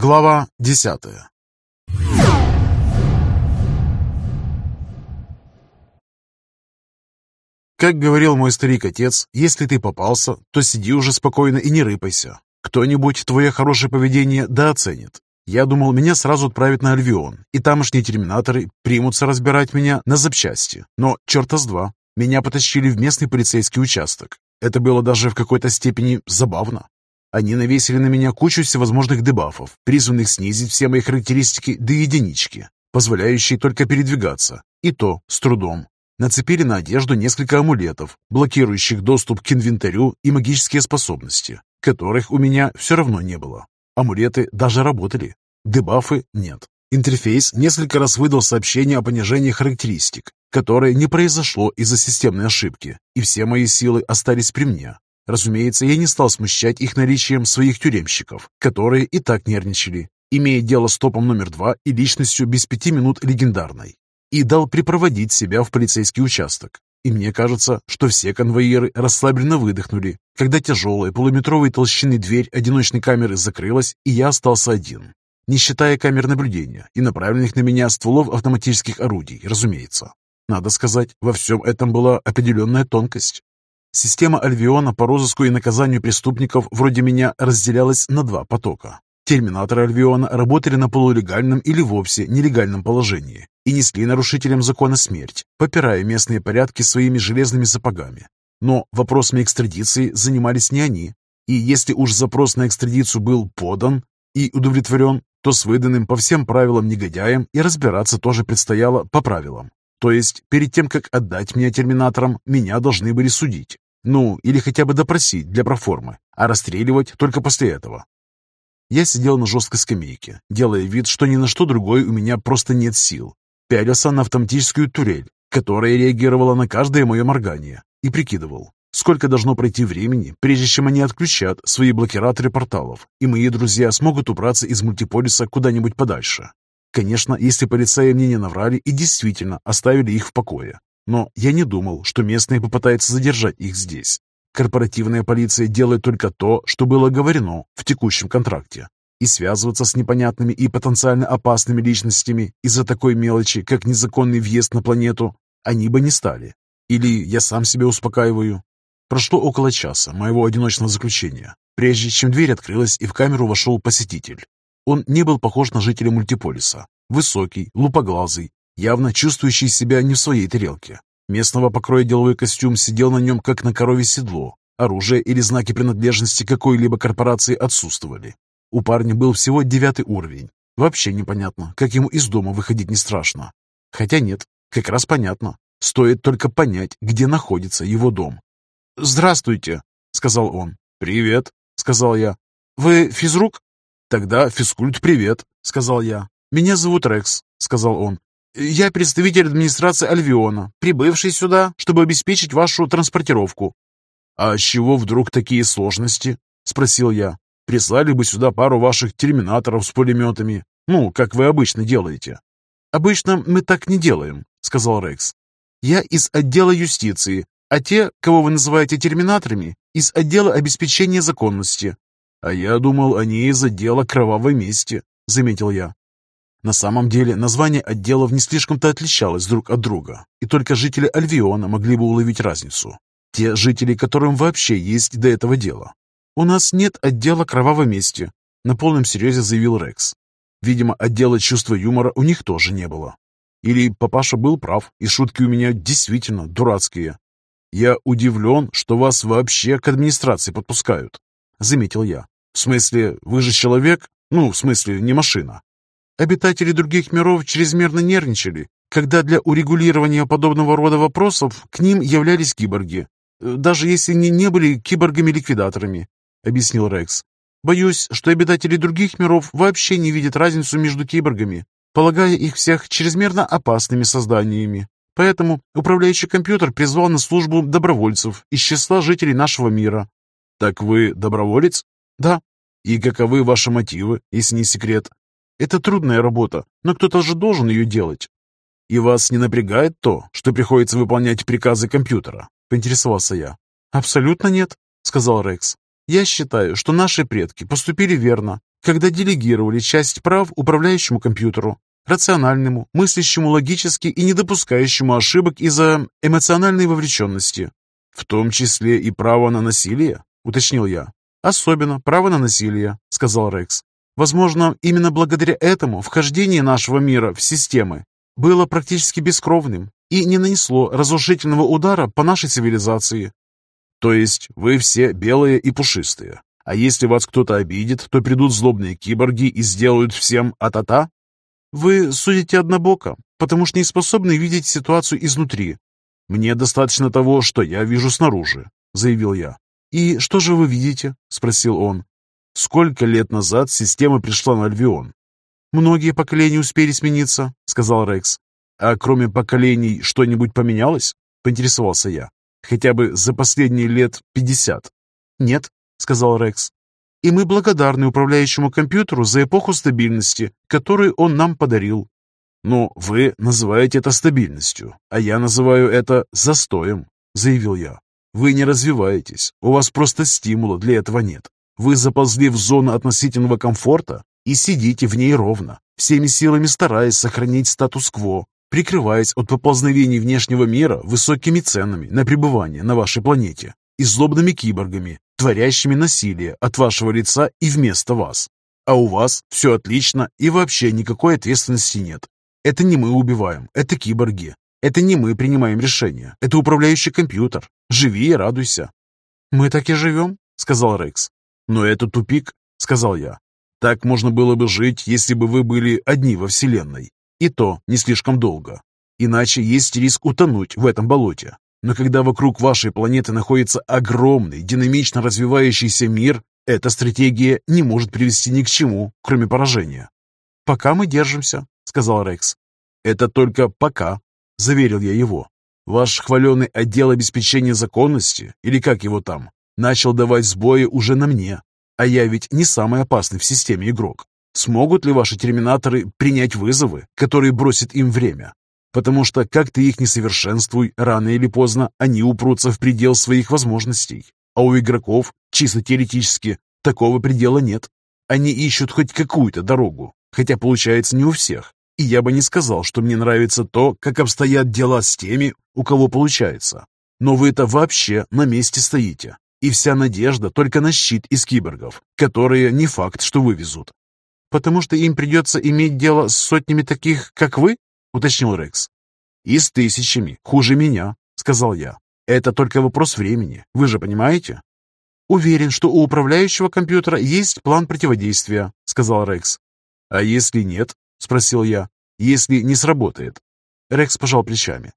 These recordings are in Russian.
Глава десятая Как говорил мой старик-отец, если ты попался, то сиди уже спокойно и не рыпайся. Кто-нибудь твое хорошее поведение дооценит. Я думал, меня сразу отправят на Альвион, и тамошние терминаторы примутся разбирать меня на запчасти. Но черта с два, меня потащили в местный полицейский участок. Это было даже в какой-то степени забавно. Они навесили на меня кучу всевозможных дебафов, призванных снизить все мои характеристики до единички, позволяющие только передвигаться, и то с трудом. Нацепили на одежду несколько амулетов, блокирующих доступ к инвентарю и магические способности, которых у меня все равно не было. Амулеты даже работали, дебафы нет. Интерфейс несколько раз выдал сообщение о понижении характеристик, которое не произошло из-за системной ошибки, и все мои силы остались при мне. Разумеется, я не стал смущать их наличием своих тюремщиков, которые и так нервничали, имея дело с топом номер два и личностью без пяти минут легендарной и дал припроводить себя в полицейский участок. И мне кажется, что все конвоиры расслабленно выдохнули, когда тяжелая полуметровой толщины дверь одиночной камеры закрылась, и я остался один. Не считая камер наблюдения и направленных на меня стволов автоматических орудий, разумеется. Надо сказать, во всем этом была определенная тонкость. Система Альвиона по розыску и наказанию преступников вроде меня разделялась на два потока. Терминаторы Альвиона работали на полулегальном или вовсе нелегальном положении и несли нарушителям закона смерть, попирая местные порядки своими железными сапогами. Но вопросами экстрадиции занимались не они, и если уж запрос на экстрадицию был подан и удовлетворен, то с выданным по всем правилам негодяем и разбираться тоже предстояло по правилам. То есть, перед тем, как отдать меня терминаторам, меня должны были судить. Ну, или хотя бы допросить для проформы, а расстреливать только после этого. Я сидел на жесткой скамейке, делая вид, что ни на что другое у меня просто нет сил. Пялился на автоматическую турель, которая реагировала на каждое мое моргание, и прикидывал, сколько должно пройти времени, прежде чем они отключат свои блокираторы порталов, и мои друзья смогут убраться из мультиполиса куда-нибудь подальше. Конечно, если полицаи мне не наврали и действительно оставили их в покое. Но я не думал, что местные попытаются задержать их здесь. Корпоративная полиция делает только то, что было говорено в текущем контракте. И связываться с непонятными и потенциально опасными личностями из-за такой мелочи, как незаконный въезд на планету, они бы не стали. Или я сам себя успокаиваю. Прошло около часа моего одиночного заключения, прежде чем дверь открылась и в камеру вошел посетитель. Он не был похож на жителя мультиполиса. Высокий, лупоглазый, явно чувствующий себя не в своей тарелке. Местного покроя деловой костюм сидел на нем, как на корове седло. Оружие или знаки принадлежности какой-либо корпорации отсутствовали. У парня был всего девятый уровень. Вообще непонятно, как ему из дома выходить не страшно. Хотя нет, как раз понятно. Стоит только понять, где находится его дом. «Здравствуйте», — сказал он. «Привет», — сказал я. «Вы физрук?» «Тогда физкульт привет», — сказал я. «Меня зовут Рекс», — сказал он. Я представитель администрации Альвиона, прибывший сюда, чтобы обеспечить вашу транспортировку». «А с чего вдруг такие сложности?» — спросил я. «Прислали бы сюда пару ваших терминаторов с пулеметами. Ну, как вы обычно делаете». «Обычно мы так не делаем», — сказал Рекс. «Я из отдела юстиции, а те, кого вы называете терминаторами, из отдела обеспечения законности». «А я думал, они из отдела кровавой мести», — заметил я. На самом деле название отделов не слишком-то отличалось друг от друга, и только жители Альвиона могли бы уловить разницу. Те жители, которым вообще есть до этого дела. «У нас нет отдела кровавой мести», — на полном серьезе заявил Рекс. Видимо, отдела чувства юмора у них тоже не было. Или папаша был прав, и шутки у меня действительно дурацкие. «Я удивлен, что вас вообще к администрации подпускают», — заметил я. «В смысле, вы же человек? Ну, в смысле, не машина. Обитатели других миров чрезмерно нервничали, когда для урегулирования подобного рода вопросов к ним являлись киборги, э, даже если они не были киборгами-ликвидаторами, объяснил Рекс. Боюсь, что обитатели других миров вообще не видят разницу между киборгами, полагая их всех чрезмерно опасными созданиями. Поэтому управляющий компьютер призвал на службу добровольцев из числа жителей нашего мира. Так вы доброволец? Да. И каковы ваши мотивы, если не секрет? Это трудная работа, но кто-то же должен ее делать. И вас не напрягает то, что приходится выполнять приказы компьютера? Поинтересовался я. Абсолютно нет, сказал Рекс. Я считаю, что наши предки поступили верно, когда делегировали часть прав управляющему компьютеру, рациональному, мыслящему логически и не допускающему ошибок из-за эмоциональной вовлеченности. «В том числе и право на насилие?» – уточнил я. «Особенно право на насилие», – сказал Рекс. «Возможно, именно благодаря этому вхождение нашего мира в системы было практически бескровным и не нанесло разрушительного удара по нашей цивилизации». «То есть вы все белые и пушистые, а если вас кто-то обидит, то придут злобные киборги и сделают всем а-та-та?» «Вы судите однобоко, потому что не способны видеть ситуацию изнутри. «Мне достаточно того, что я вижу снаружи», — заявил я. «И что же вы видите?» — спросил он. «Сколько лет назад система пришла на Альвион?» «Многие поколения успели смениться», — сказал Рекс. «А кроме поколений что-нибудь поменялось?» — поинтересовался я. «Хотя бы за последние лет пятьдесят». «Нет», — сказал Рекс. «И мы благодарны управляющему компьютеру за эпоху стабильности, которую он нам подарил. «Ну, вы называете это стабильностью, а я называю это застоем», — заявил я. «Вы не развиваетесь, у вас просто стимула для этого нет. Вы заползли в зону относительного комфорта и сидите в ней ровно, всеми силами стараясь сохранить статус-кво, прикрываясь от поползновений внешнего мира высокими ценами на пребывание на вашей планете и злобными киборгами, творящими насилие от вашего лица и вместо вас. А у вас все отлично и вообще никакой ответственности нет. Это не мы убиваем, это киборги. Это не мы принимаем решения, это управляющий компьютер. Живи и радуйся». «Мы так и живем», — сказал Рекс. «Но это тупик», — сказал я. «Так можно было бы жить, если бы вы были одни во Вселенной. И то не слишком долго. Иначе есть риск утонуть в этом болоте. Но когда вокруг вашей планеты находится огромный, динамично развивающийся мир, эта стратегия не может привести ни к чему, кроме поражения. «Пока мы держимся», — сказал Рекс. «Это только пока», — заверил я его. «Ваш хваленый отдел обеспечения законности, или как его там, начал давать сбои уже на мне, а я ведь не самый опасный в системе игрок. Смогут ли ваши терминаторы принять вызовы, которые бросит им время? Потому что, как ты их не совершенствуй, рано или поздно они упрутся в предел своих возможностей. А у игроков, чисто теоретически, такого предела нет. Они ищут хоть какую-то дорогу, хотя получается не у всех. И я бы не сказал, что мне нравится то, как обстоят дела с теми, у кого получается. Но вы-то вообще на месте стоите. И вся надежда только на щит из киборгов, которые не факт, что вывезут. «Потому что им придется иметь дело с сотнями таких, как вы?» — уточнил Рекс. «И с тысячами, хуже меня», — сказал я. «Это только вопрос времени, вы же понимаете?» «Уверен, что у управляющего компьютера есть план противодействия», — сказал Рекс. «А если нет?» — спросил я. «Если не сработает?» Рекс пожал плечами.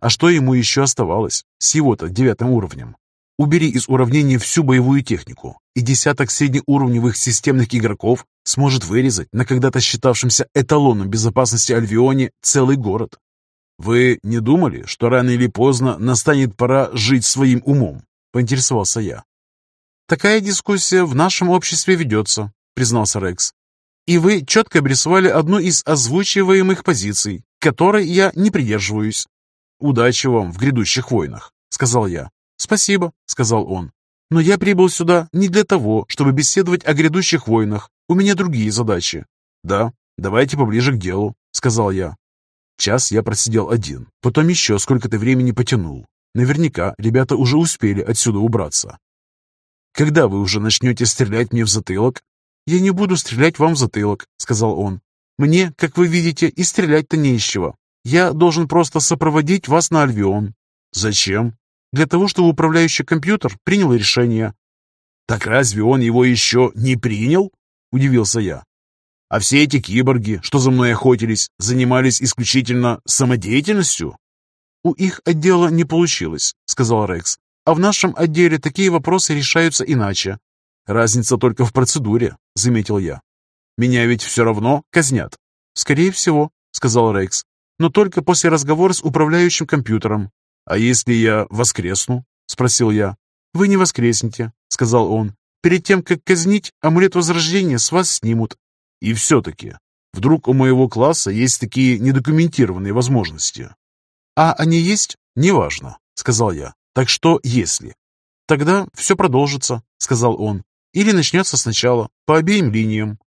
«А что ему еще оставалось с его-то девятым уровнем? Убери из уравнения всю боевую технику, и десяток среднеуровневых системных игроков сможет вырезать на когда-то считавшемся эталоном безопасности Альвионе целый город. «Вы не думали, что рано или поздно настанет пора жить своим умом?» — поинтересовался я. «Такая дискуссия в нашем обществе ведется», — признался Рекс. И вы четко обрисовали одну из озвучиваемых позиций, которой я не придерживаюсь. «Удачи вам в грядущих войнах», — сказал я. «Спасибо», — сказал он. «Но я прибыл сюда не для того, чтобы беседовать о грядущих войнах. У меня другие задачи». «Да, давайте поближе к делу», — сказал я. Час я просидел один, потом еще сколько-то времени потянул. Наверняка ребята уже успели отсюда убраться. «Когда вы уже начнете стрелять мне в затылок?» «Я не буду стрелять вам в затылок», — сказал он. «Мне, как вы видите, и стрелять-то не из чего. Я должен просто сопроводить вас на Альвион». «Зачем?» «Для того, чтобы управляющий компьютер принял решение». «Так разве он его еще не принял?» — удивился я. «А все эти киборги, что за мной охотились, занимались исключительно самодеятельностью?» «У их отдела не получилось», — сказал Рекс. «А в нашем отделе такие вопросы решаются иначе. «Разница только в процедуре», — заметил я. «Меня ведь все равно казнят». «Скорее всего», — сказал Рекс. «Но только после разговора с управляющим компьютером». «А если я воскресну?» — спросил я. «Вы не воскреснете», — сказал он. «Перед тем, как казнить, амулет возрождения с вас снимут». «И все-таки, вдруг у моего класса есть такие недокументированные возможности?» «А они есть?» «Неважно», — сказал я. «Так что если?» «Тогда все продолжится», — сказал он. Или начнется сначала, по обеим линиям.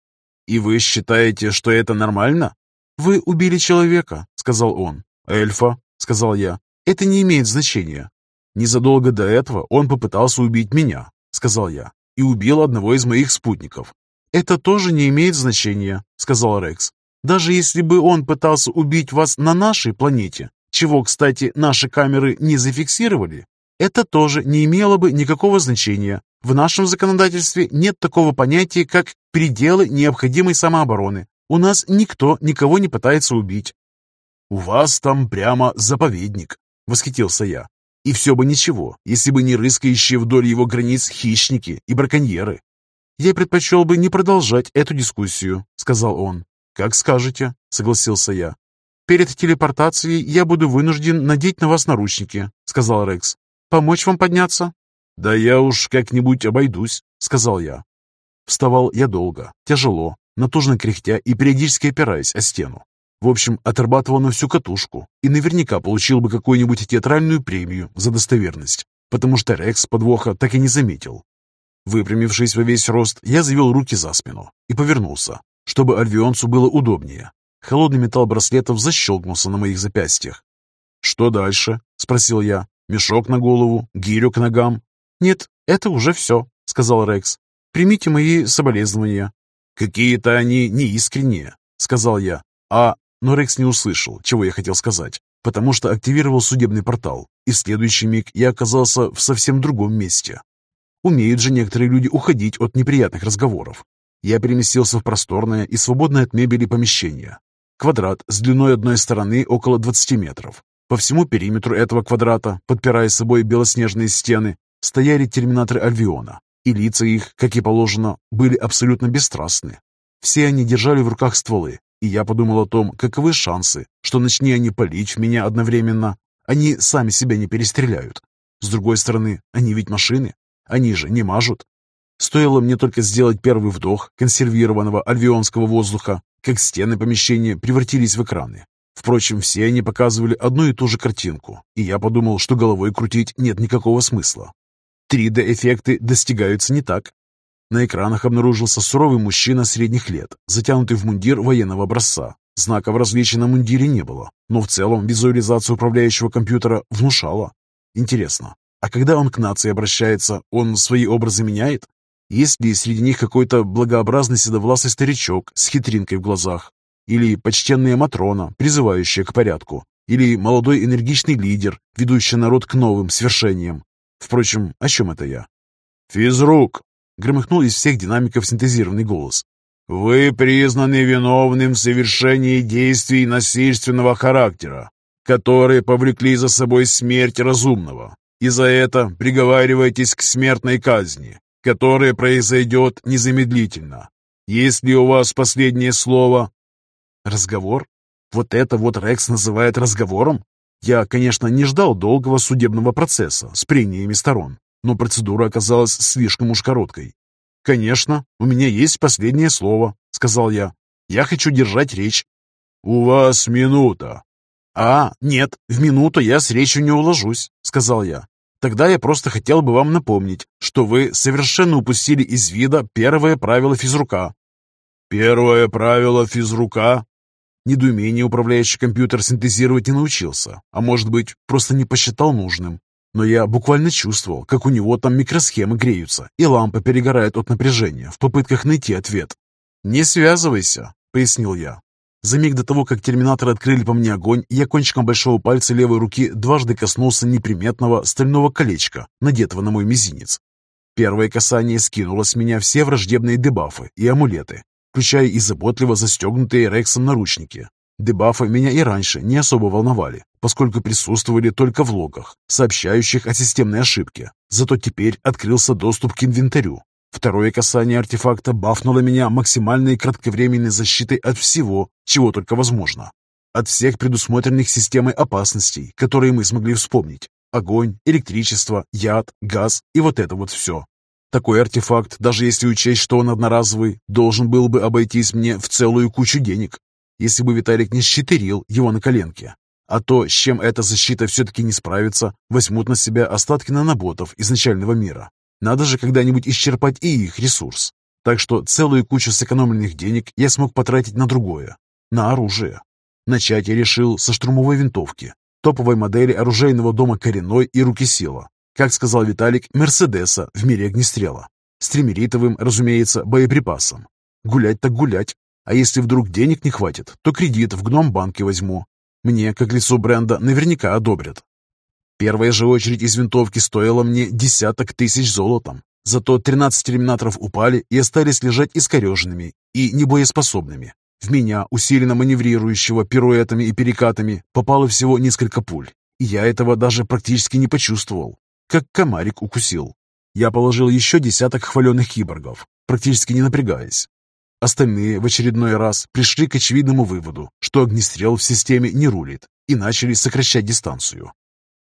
«И вы считаете, что это нормально?» «Вы убили человека», — сказал он. «Эльфа», — сказал я. «Это не имеет значения». «Незадолго до этого он попытался убить меня», — сказал я, «и убил одного из моих спутников». «Это тоже не имеет значения», — сказал Рекс. «Даже если бы он пытался убить вас на нашей планете, чего, кстати, наши камеры не зафиксировали, это тоже не имело бы никакого значения. В нашем законодательстве нет такого понятия, как пределы необходимой самообороны. У нас никто никого не пытается убить. «У вас там прямо заповедник», — восхитился я. «И все бы ничего, если бы не рыскающие вдоль его границ хищники и браконьеры». «Я предпочел бы не продолжать эту дискуссию», — сказал он. «Как скажете», — согласился я. «Перед телепортацией я буду вынужден надеть на вас наручники», — сказал Рекс. «Помочь вам подняться?» «Да я уж как-нибудь обойдусь», — сказал я. Вставал я долго, тяжело, натужно кряхтя и периодически опираясь о стену. В общем, отрабатывал на всю катушку и наверняка получил бы какую-нибудь театральную премию за достоверность, потому что Рекс подвоха так и не заметил. Выпрямившись во весь рост, я завел руки за спину и повернулся, чтобы альвионцу было удобнее. Холодный металл браслетов защелкнулся на моих запястьях. «Что дальше?» — спросил я. «Мешок на голову? Гирю к ногам?» «Нет, это уже все», — сказал Рекс. «Примите мои соболезнования». «Какие-то они неискренние», — сказал я. «А но Рекс не услышал, чего я хотел сказать, потому что активировал судебный портал, и в следующий миг я оказался в совсем другом месте. Умеют же некоторые люди уходить от неприятных разговоров. Я переместился в просторное и свободное от мебели помещение. Квадрат с длиной одной стороны около 20 метров. По всему периметру этого квадрата, подпирая собой белоснежные стены, стояли терминаторы Альвиона, и лица их, как и положено, были абсолютно бесстрастны. Все они держали в руках стволы, и я подумал о том, каковы шансы, что начни они палить меня одновременно, они сами себя не перестреляют. С другой стороны, они ведь машины, они же не мажут. Стоило мне только сделать первый вдох консервированного альвионского воздуха, как стены помещения превратились в экраны. Впрочем, все они показывали одну и ту же картинку, и я подумал, что головой крутить нет никакого смысла. 3D-эффекты достигаются не так, на экранах обнаружился суровый мужчина средних лет, затянутый в мундир военного образца. Знаков различия на мундире не было, но в целом визуализация управляющего компьютера внушала. Интересно, а когда он к нации обращается, он свои образы меняет? Есть ли среди них какой-то благообразный седовласый старичок с хитринкой в глазах? Или почтенная Матрона, призывающая к порядку? Или молодой энергичный лидер, ведущий народ к новым свершениям? Впрочем, о чем это я? «Физрук!» Громыхнул из всех динамиков синтезированный голос. «Вы признаны виновным в совершении действий насильственного характера, которые повлекли за собой смерть разумного, и за это приговариваетесь к смертной казни, которая произойдет незамедлительно. Есть ли у вас последнее слово?» «Разговор? Вот это вот Рекс называет разговором? Я, конечно, не ждал долгого судебного процесса с прениями сторон, но процедура оказалась слишком уж короткой. «Конечно, у меня есть последнее слово», — сказал я. «Я хочу держать речь». «У вас минута». «А, нет, в минуту я с речью не уложусь», — сказал я. «Тогда я просто хотел бы вам напомнить, что вы совершенно упустили из вида первое правило физрука». «Первое правило физрука?» Недоумение управляющий компьютер синтезировать не научился, а может быть, просто не посчитал нужным но я буквально чувствовал, как у него там микросхемы греются, и лампа перегорает от напряжения в попытках найти ответ. «Не связывайся», — пояснил я. За миг до того, как терминаторы открыли по мне огонь, я кончиком большого пальца левой руки дважды коснулся неприметного стального колечка, надетого на мой мизинец. Первое касание скинуло с меня все враждебные дебафы и амулеты, включая и заботливо застегнутые Рексом наручники. Дебафы меня и раньше не особо волновали, поскольку присутствовали только в логах, сообщающих о системной ошибке. Зато теперь открылся доступ к инвентарю. Второе касание артефакта бафнуло меня максимальной кратковременной защитой от всего, чего только возможно. От всех предусмотренных системой опасностей, которые мы смогли вспомнить. Огонь, электричество, яд, газ и вот это вот все. Такой артефакт, даже если учесть, что он одноразовый, должен был бы обойтись мне в целую кучу денег если бы Виталик не щитерил его на коленке. А то, с чем эта защита все-таки не справится, возьмут на себя остатки наноботов изначального мира. Надо же когда-нибудь исчерпать и их ресурс. Так что целую кучу сэкономленных денег я смог потратить на другое, на оружие. Начать я решил со штурмовой винтовки, топовой модели оружейного дома «Коренной» и «Руки сила». Как сказал Виталик, «Мерседеса» в мире огнестрела. С тримеритовым, разумеется, боеприпасом. Гулять так гулять. А если вдруг денег не хватит, то кредит в гном-банке возьму. Мне, как лицо бренда, наверняка одобрят. Первая же очередь из винтовки стоила мне десяток тысяч золотом. Зато 13 терминаторов упали и остались лежать искореженными и небоеспособными. В меня, усиленно маневрирующего пируэтами и перекатами, попало всего несколько пуль. И я этого даже практически не почувствовал. Как комарик укусил. Я положил еще десяток хваленных киборгов, практически не напрягаясь. Остальные в очередной раз пришли к очевидному выводу, что огнестрел в системе не рулит, и начали сокращать дистанцию.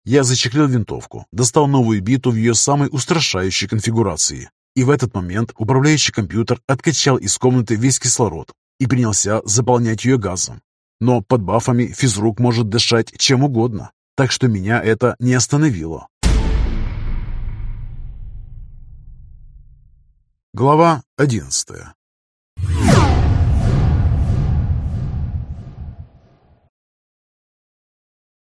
Я зачехлил винтовку, достал новую биту в ее самой устрашающей конфигурации. И в этот момент управляющий компьютер откачал из комнаты весь кислород и принялся заполнять ее газом. Но под бафами физрук может дышать чем угодно, так что меня это не остановило. Глава одиннадцатая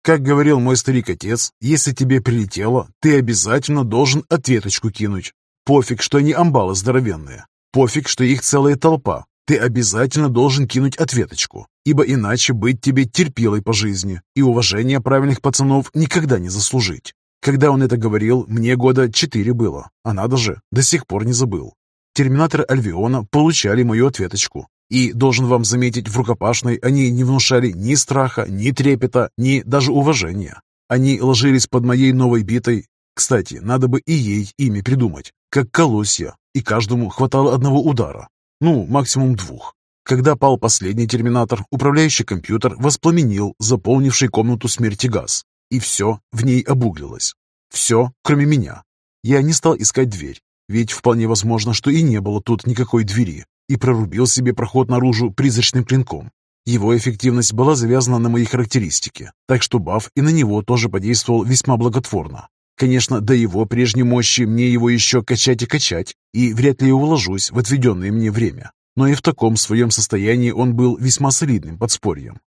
Как говорил мой старик-отец, если тебе прилетело, ты обязательно должен ответочку кинуть. Пофиг, что они амбалы здоровенные. Пофиг, что их целая толпа. Ты обязательно должен кинуть ответочку, ибо иначе быть тебе терпилой по жизни и уважения правильных пацанов никогда не заслужить. Когда он это говорил, мне года четыре было, а надо же, до сих пор не забыл. Терминаторы Альвиона получали мою ответочку, и, должен вам заметить, в рукопашной они не внушали ни страха, ни трепета, ни даже уважения. Они ложились под моей новой битой. Кстати, надо бы и ей имя придумать, как колосья, и каждому хватало одного удара. Ну, максимум двух. Когда пал последний терминатор, управляющий компьютер воспламенил заполнивший комнату смерти газ, и все в ней обуглилось. Все, кроме меня. Я не стал искать дверь, ведь вполне возможно, что и не было тут никакой двери и прорубил себе проход наружу призрачным клинком. Его эффективность была завязана на мои характеристики, так что баф и на него тоже подействовал весьма благотворно. Конечно, до его прежней мощи мне его еще качать и качать, и вряд ли уложусь в отведенное мне время. Но и в таком своем состоянии он был весьма солидным подспорьем.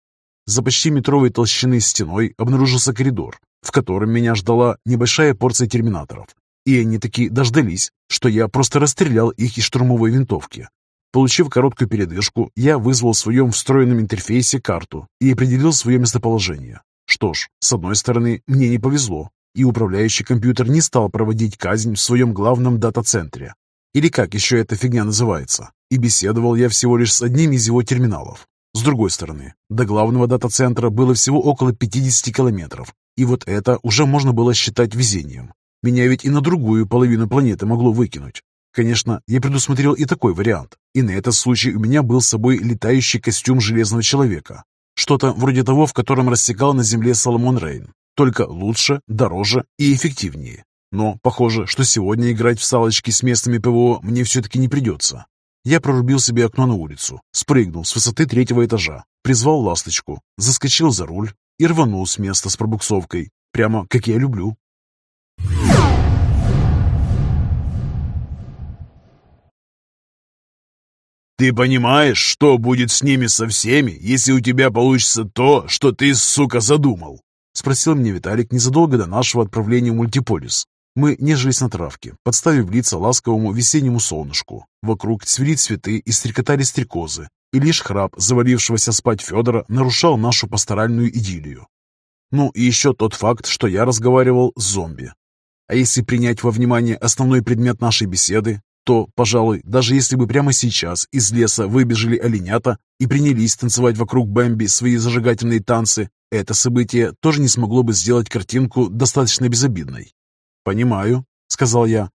За почти метровой толщины стеной обнаружился коридор, в котором меня ждала небольшая порция терминаторов. И они таки дождались, что я просто расстрелял их из штурмовой винтовки, Получив короткую передышку, я вызвал в своем встроенном интерфейсе карту и определил свое местоположение. Что ж, с одной стороны, мне не повезло, и управляющий компьютер не стал проводить казнь в своем главном дата-центре. Или как еще эта фигня называется. И беседовал я всего лишь с одним из его терминалов. С другой стороны, до главного дата-центра было всего около 50 километров, и вот это уже можно было считать везением. Меня ведь и на другую половину планеты могло выкинуть. Конечно, я предусмотрел и такой вариант, и на этот случай у меня был с собой летающий костюм Железного Человека. Что-то вроде того, в котором рассекал на Земле Соломон Рейн. Только лучше, дороже и эффективнее. Но похоже, что сегодня играть в салочки с местными ПВО мне все-таки не придется. Я прорубил себе окно на улицу, спрыгнул с высоты третьего этажа, призвал ласточку, заскочил за руль и рванул с места с пробуксовкой, прямо как я люблю. Ты понимаешь, что будет с ними со всеми, если у тебя получится то, что ты, сука, задумал?» Спросил меня Виталик незадолго до нашего отправления в мультиполис. Мы нежились на травке, подставив лица ласковому весеннему солнышку. Вокруг цвели цветы и стрекотали стрекозы, и лишь храп завалившегося спать Федора нарушал нашу пасторальную идиллию. Ну и еще тот факт, что я разговаривал с зомби. А если принять во внимание основной предмет нашей беседы, то, пожалуй, даже если бы прямо сейчас из леса выбежали оленята и принялись танцевать вокруг Бэмби свои зажигательные танцы, это событие тоже не смогло бы сделать картинку достаточно безобидной. «Понимаю», — сказал я.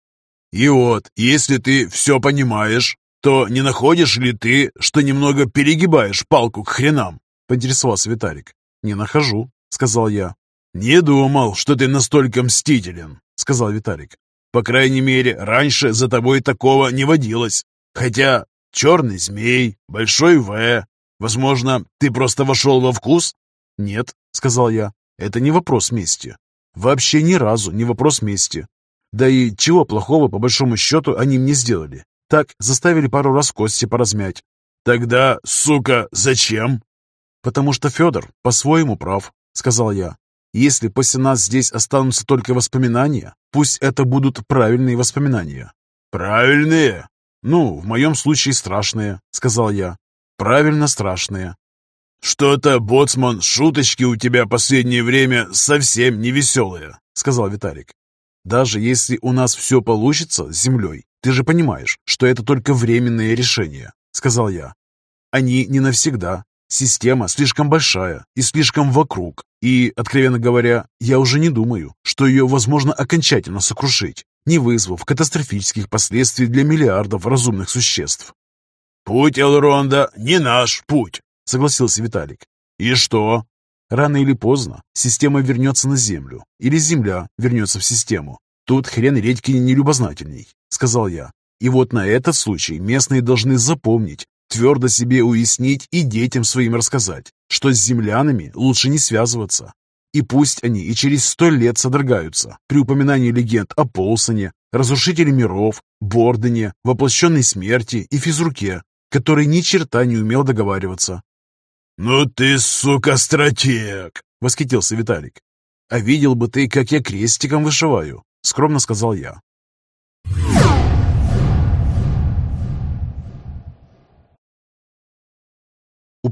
«И вот, если ты все понимаешь, то не находишь ли ты, что немного перегибаешь палку к хренам?» — поинтересовался Виталик. «Не нахожу», — сказал я. «Не думал, что ты настолько мстителен», — сказал Виталик. По крайней мере, раньше за тобой такого не водилось. Хотя черный змей, большой В. Возможно, ты просто вошел во вкус? Нет, сказал я. Это не вопрос мести. Вообще ни разу не вопрос мести. Да и чего плохого, по большому счету, они мне сделали? Так, заставили пару раз кости поразмять. Тогда, сука, зачем? Потому что Федор по-своему прав, сказал я. Если после нас здесь останутся только воспоминания, пусть это будут правильные воспоминания. Правильные? Ну, в моем случае страшные, сказал я. Правильно страшные. Что-то, боцман, шуточки у тебя последнее время совсем не веселые, сказал Виталик. Даже если у нас все получится с землей, ты же понимаешь, что это только временное решение, сказал я. Они не навсегда. Система слишком большая и слишком вокруг. И, откровенно говоря, я уже не думаю, что ее возможно окончательно сокрушить, не вызвав катастрофических последствий для миллиардов разумных существ. «Путь Элронда не наш путь», — согласился Виталик. «И что?» Рано или поздно система вернется на Землю, или Земля вернется в систему. Тут хрен редьки не любознательней, сказал я. И вот на этот случай местные должны запомнить, твердо себе уяснить и детям своим рассказать, что с землянами лучше не связываться. И пусть они и через сто лет содрогаются при упоминании легенд о Полсоне, разрушителе миров, Бордене, воплощенной смерти и физруке, который ни черта не умел договариваться, «Ну ты, сука, стратег!» — восхитился Виталик. «А видел бы ты, как я крестиком вышиваю!» — скромно сказал я.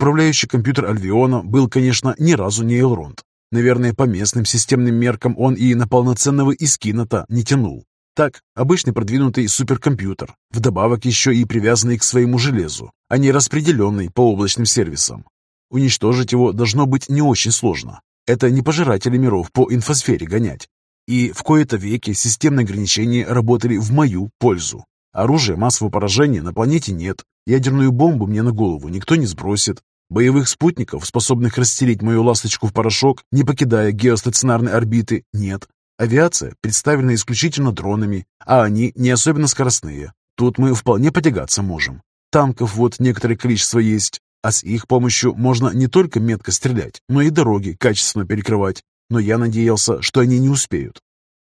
Управляющий компьютер Альвиона был, конечно, ни разу не Элронд. Наверное, по местным системным меркам он и на полноценного Искината не тянул. Так, обычный продвинутый суперкомпьютер, вдобавок еще и привязанный к своему железу, а не распределенный по облачным сервисам. Уничтожить его должно быть не очень сложно. Это не пожиратели миров по инфосфере гонять. И в кои-то веки системные ограничения работали в мою пользу. Оружия массового поражения на планете нет. Ядерную бомбу мне на голову никто не сбросит. Боевых спутников, способных расстелить мою ласточку в порошок, не покидая геостационарной орбиты, нет. Авиация представлена исключительно дронами, а они не особенно скоростные. Тут мы вполне потягаться можем. Танков вот некоторое количество есть, а с их помощью можно не только метко стрелять, но и дороги качественно перекрывать. Но я надеялся, что они не успеют.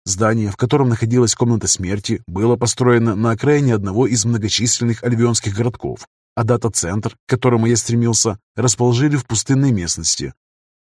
Здание, в котором находилась комната смерти, было построено на окраине одного из многочисленных альвионских городков, а дата-центр, к которому я стремился, расположили в пустынной местности,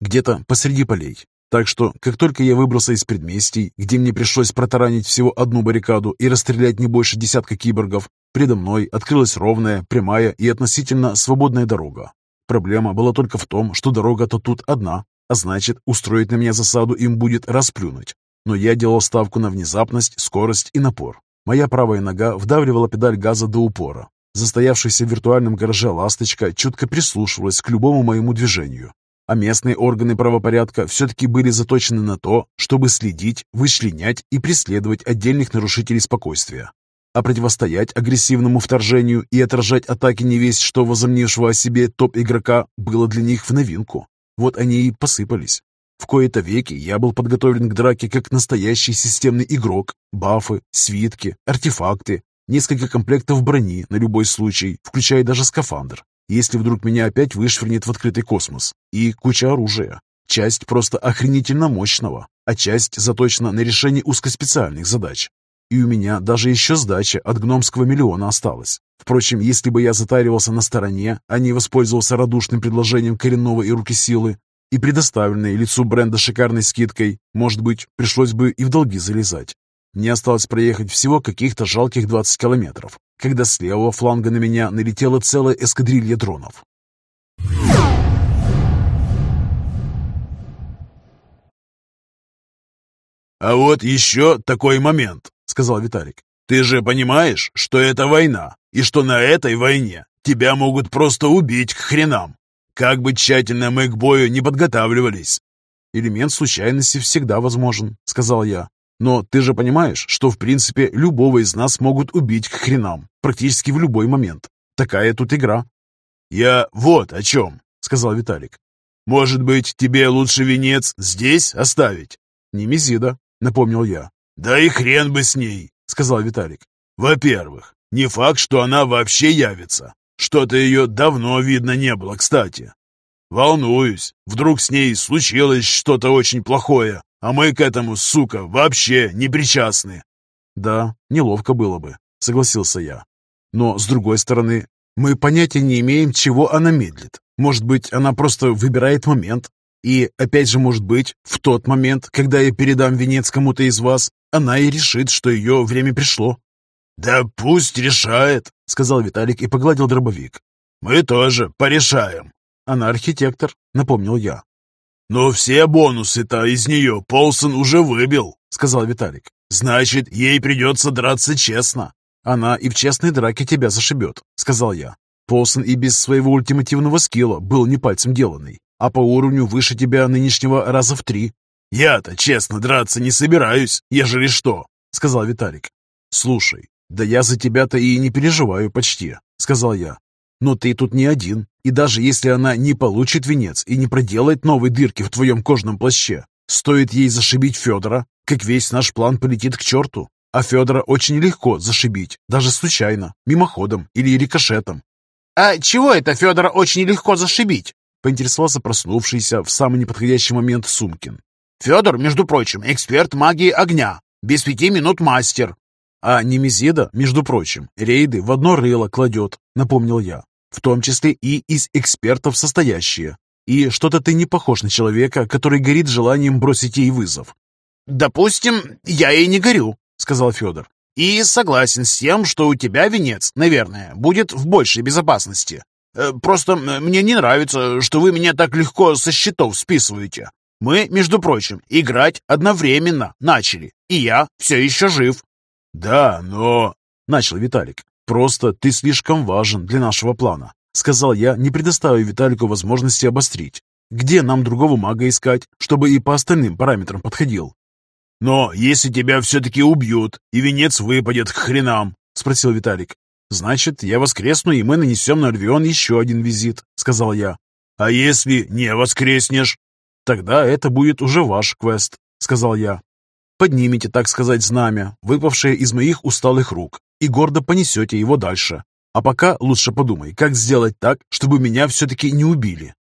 где-то посреди полей. Так что, как только я выбрался из предместий, где мне пришлось протаранить всего одну баррикаду и расстрелять не больше десятка киборгов, Предо мной открылась ровная, прямая и относительно свободная дорога. Проблема была только в том, что дорога-то тут одна, а значит, устроить на меня засаду им будет расплюнуть. Но я делал ставку на внезапность, скорость и напор. Моя правая нога вдавливала педаль газа до упора. Застоявшаяся в виртуальном гараже «Ласточка» чутко прислушивалась к любому моему движению. А местные органы правопорядка все-таки были заточены на то, чтобы следить, вычленять и преследовать отдельных нарушителей спокойствия а противостоять агрессивному вторжению и отражать атаки невесть что возомнившего о себе топ-игрока было для них в новинку. Вот они и посыпались. В кои-то веки я был подготовлен к драке как настоящий системный игрок. Бафы, свитки, артефакты, несколько комплектов брони на любой случай, включая даже скафандр, если вдруг меня опять вышвырнет в открытый космос, и куча оружия. Часть просто охренительно мощного, а часть заточена на решение узкоспециальных задач. И у меня даже еще сдача от гномского миллиона осталась. Впрочем, если бы я затаривался на стороне, а не воспользовался радушным предложением коренного и руки силы, и предоставленной лицу бренда шикарной скидкой, может быть, пришлось бы и в долги залезать. Мне осталось проехать всего каких-то жалких 20 километров, когда с левого фланга на меня налетела целая эскадрилья дронов. «А вот еще такой момент», — сказал Виталик. «Ты же понимаешь, что это война, и что на этой войне тебя могут просто убить к хренам, как бы тщательно мы к бою не подготавливались». «Элемент случайности всегда возможен», — сказал я. «Но ты же понимаешь, что в принципе любого из нас могут убить к хренам, практически в любой момент. Такая тут игра». «Я вот о чем», — сказал Виталик. «Может быть, тебе лучше венец здесь оставить?» «Немезида», — напомнил я. «Да и хрен бы с ней», — сказал Виталик. «Во-первых, не факт, что она вообще явится. Что-то ее давно видно не было, кстати. Волнуюсь, вдруг с ней случилось что-то очень плохое, а мы к этому, сука, вообще не причастны». «Да, неловко было бы», — согласился я. Но, с другой стороны, мы понятия не имеем, чего она медлит. Может быть, она просто выбирает момент. И, опять же, может быть, в тот момент, когда я передам венец кому-то из вас, она и решит, что ее время пришло. «Да пусть решает», — сказал Виталик и погладил дробовик. «Мы тоже порешаем». «Она архитектор», — напомнил я. «Но все бонусы-то из нее Полсон уже выбил», — сказал Виталик. «Значит, ей придется драться честно». «Она и в честной драке тебя зашибет», — сказал я. Полсон и без своего ультимативного скилла был не пальцем деланный, а по уровню выше тебя нынешнего раза в три. «Я-то честно драться не собираюсь, ежели что», — сказал Виталик. «Слушай, да я за тебя-то и не переживаю почти», — сказал я. «Но ты тут не один, и даже если она не получит венец и не проделает новой дырки в твоем кожаном плаще, стоит ей зашибить Федора, как весь наш план полетит к черту. А Федора очень легко зашибить, даже случайно, мимоходом или рикошетом. «А чего это Федора очень легко зашибить?» поинтересовался проснувшийся в самый неподходящий момент Сумкин. «Федор, между прочим, эксперт магии огня, без пяти минут мастер». «А Немезида, между прочим, рейды в одно рыло кладет», — напомнил я, «в том числе и из экспертов состоящие. И что-то ты не похож на человека, который горит желанием бросить ей вызов». «Допустим, я ей не горю», — сказал Федор. «И согласен с тем, что у тебя венец, наверное, будет в большей безопасности. Э, просто мне не нравится, что вы меня так легко со счетов списываете. Мы, между прочим, играть одновременно начали, и я все еще жив». «Да, но...» — начал Виталик. «Просто ты слишком важен для нашего плана», — сказал я, не предоставив Виталику возможности обострить. «Где нам другого мага искать, чтобы и по остальным параметрам подходил?» «Но если тебя все-таки убьют, и венец выпадет к хренам?» — спросил Виталик. «Значит, я воскресну, и мы нанесем на Альвион еще один визит», — сказал я. «А если не воскреснешь?» «Тогда это будет уже ваш квест», — сказал я. «Поднимите, так сказать, знамя, выпавшее из моих усталых рук, и гордо понесете его дальше. А пока лучше подумай, как сделать так, чтобы меня все-таки не убили».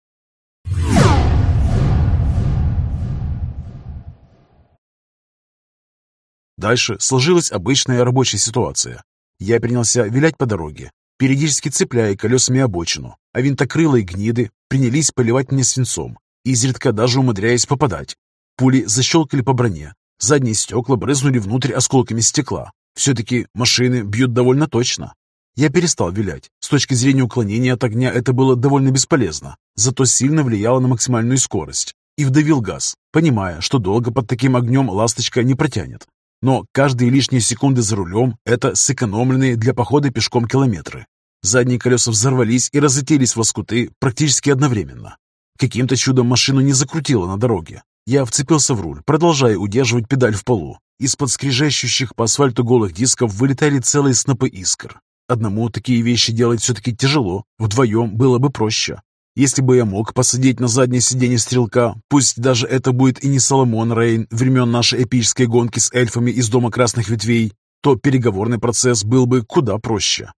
Дальше сложилась обычная рабочая ситуация. Я принялся вилять по дороге, периодически цепляя колесами обочину, а винтокрылые гниды принялись поливать мне свинцом, изредка даже умудряясь попадать. Пули защелкали по броне, задние стекла брызнули внутрь осколками стекла. Все-таки машины бьют довольно точно. Я перестал вилять. С точки зрения уклонения от огня это было довольно бесполезно, зато сильно влияло на максимальную скорость. И вдавил газ, понимая, что долго под таким огнем ласточка не протянет. Но каждые лишние секунды за рулем – это сэкономленные для похода пешком километры. Задние колеса взорвались и разлетелись в лоскуты практически одновременно. Каким-то чудом машину не закрутило на дороге. Я вцепился в руль, продолжая удерживать педаль в полу. Из-под скрежещущих по асфальту голых дисков вылетали целые снопы искр. Одному такие вещи делать все-таки тяжело, вдвоем было бы проще. Если бы я мог посадить на заднее сиденье стрелка, пусть даже это будет и не Соломон Рейн времен нашей эпической гонки с эльфами из Дома Красных Ветвей, то переговорный процесс был бы куда проще.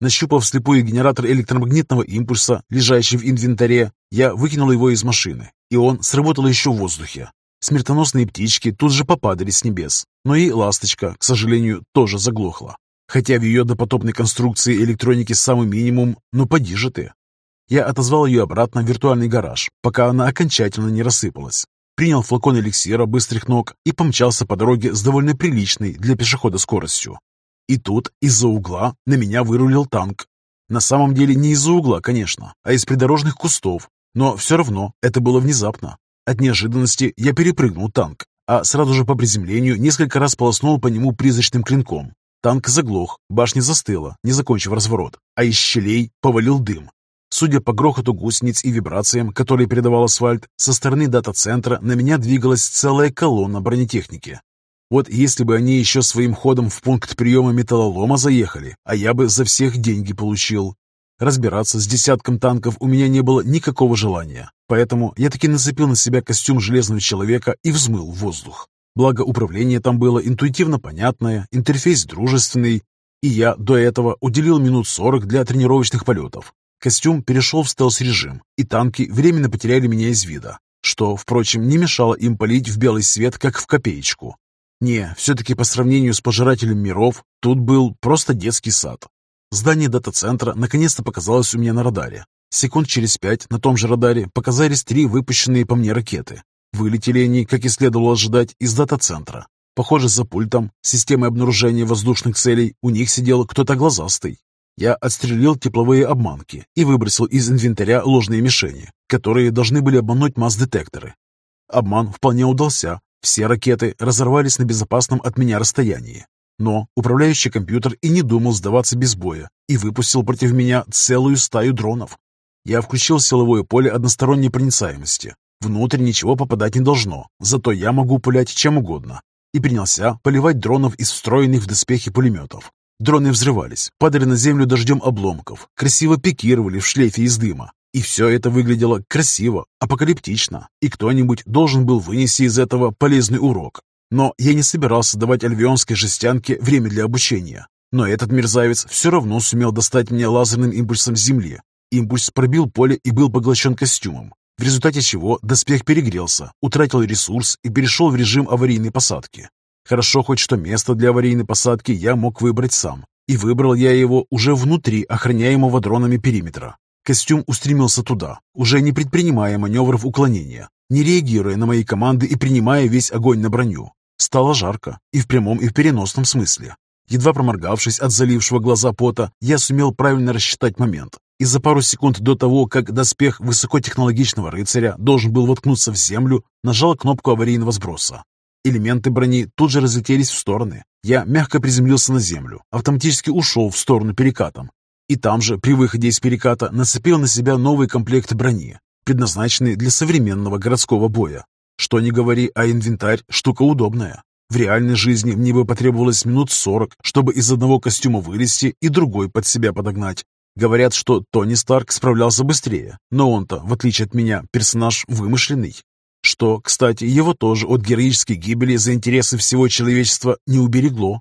Нащупав слепой генератор электромагнитного импульса, лежащий в инвентаре, я выкинул его из машины, и он сработал еще в воздухе. Смертоносные птички тут же попадали с небес, но и ласточка, к сожалению, тоже заглохла. Хотя в ее допотопной конструкции электроники самый минимум, но поди же ты. Я отозвал ее обратно в виртуальный гараж, пока она окончательно не рассыпалась. Принял флакон эликсира быстрых ног и помчался по дороге с довольно приличной для пешехода скоростью. И тут из-за угла на меня вырулил танк. На самом деле не из-за угла, конечно, а из придорожных кустов, но все равно это было внезапно. От неожиданности я перепрыгнул танк, а сразу же по приземлению несколько раз полоснул по нему призрачным клинком. Танк заглох, башня застыла, не закончив разворот, а из щелей повалил дым. Судя по грохоту гусениц и вибрациям, которые передавал асфальт, со стороны дата-центра на меня двигалась целая колонна бронетехники. Вот если бы они еще своим ходом в пункт приема металлолома заехали, а я бы за всех деньги получил. Разбираться с десятком танков у меня не было никакого желания, поэтому я таки нацепил на себя костюм железного человека и взмыл воздух. Благо управление там было интуитивно понятное, интерфейс дружественный, и я до этого уделил минут 40 для тренировочных полетов, Костюм перешел в стелс-режим, и танки временно потеряли меня из вида, что, впрочем, не мешало им палить в белый свет, как в копеечку. Не, все-таки по сравнению с пожирателем миров, тут был просто детский сад. Здание дата-центра наконец-то показалось у меня на радаре. Секунд через пять на том же радаре показались три выпущенные по мне ракеты. Вылетели они, как и следовало ожидать, из дата-центра. Похоже, за пультом, системой обнаружения воздушных целей, у них сидел кто-то глазастый. Я отстрелил тепловые обманки и выбросил из инвентаря ложные мишени, которые должны были обмануть масс-детекторы. Обман вполне удался. Все ракеты разорвались на безопасном от меня расстоянии. Но управляющий компьютер и не думал сдаваться без боя и выпустил против меня целую стаю дронов. Я включил силовое поле односторонней проницаемости. Внутрь ничего попадать не должно, зато я могу пулять чем угодно. И принялся поливать дронов из встроенных в доспехи пулеметов. Дроны взрывались, падали на землю дождем обломков, красиво пикировали в шлейфе из дыма. И все это выглядело красиво, апокалиптично, и кто-нибудь должен был вынести из этого полезный урок. Но я не собирался давать альвионской жестянке время для обучения. Но этот мерзавец все равно сумел достать меня лазерным импульсом с земли. Импульс пробил поле и был поглощен костюмом, в результате чего доспех перегрелся, утратил ресурс и перешел в режим аварийной посадки. Хорошо хоть что место для аварийной посадки я мог выбрать сам, и выбрал я его уже внутри охраняемого дронами периметра. Костюм устремился туда, уже не предпринимая маневров уклонения, не реагируя на мои команды и принимая весь огонь на броню. Стало жарко, и в прямом, и в переносном смысле. Едва проморгавшись от залившего глаза пота, я сумел правильно рассчитать момент. И за пару секунд до того, как доспех высокотехнологичного рыцаря должен был воткнуться в землю, нажал кнопку аварийного сброса. Элементы брони тут же разлетелись в стороны. Я мягко приземлился на землю, автоматически ушел в сторону перекатом. И там же, при выходе из переката, нацепил на себя новый комплект брони, предназначенный для современного городского боя. Что ни говори, а инвентарь – штука удобная. В реальной жизни мне бы потребовалось минут сорок, чтобы из одного костюма вылезти и другой под себя подогнать. Говорят, что Тони Старк справлялся быстрее, но он-то, в отличие от меня, персонаж вымышленный. Что, кстати, его тоже от героической гибели за интересы всего человечества не уберегло.